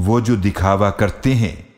वो जो दिखावा करते हैं